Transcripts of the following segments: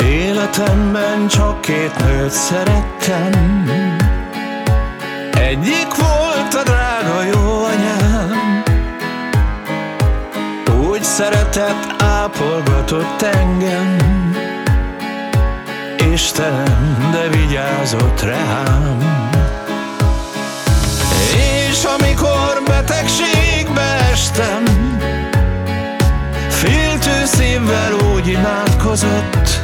Életemben csak két nőt szerettem. Egyik volt a drága jó anyám. Úgy szeretett, ápolgatott engem. Istenem, de vigyázott rám. És amikor betegségbe estem Féltő szívvel úgy imádkozott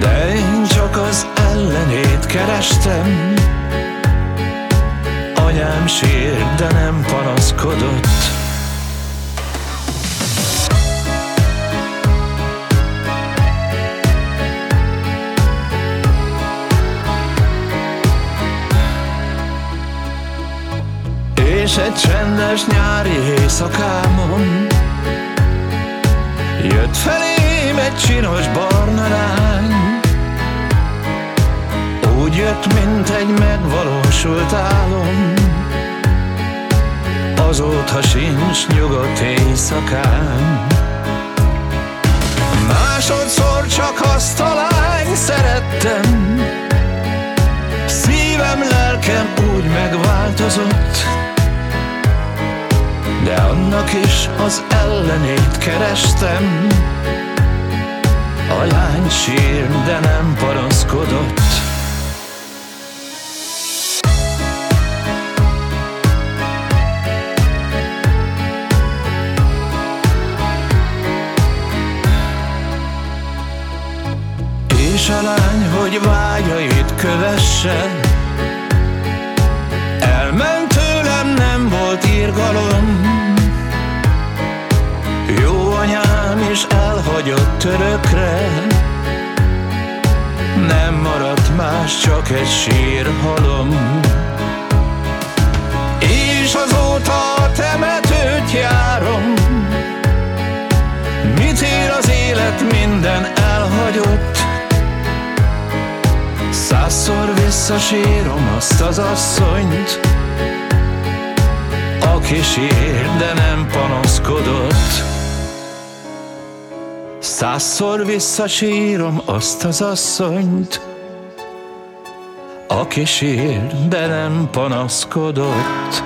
De én csak az ellenét kerestem. Anyám sír, de nem panaszkodott. És egy csendes nyári éjszakámon Jött felém egy csinos barna lány Úgy jött, mint egy megvalósult álom. Azóta sincs nyugodt éjszakán Másodszor csak azt a lány szerettem. Szívem, lelkem úgy megváltozott. De annak is az ellenét kerestem. A lány sír, de nem panaszkodott a lány, hogy vágyait kövesse. Elment tőlem, nem volt írgalom Jó anyám is elhagyott örökre Nem maradt más, csak egy sírhalom. És azóta a temetőt járom. Mit ér az élet, minden elhagyott Százszor visszasírom azt az asszonyt Aki sír, de nem panaszkodott. Százszor visszasírom azt az asszonyt Aki sír, de nem panaszkodott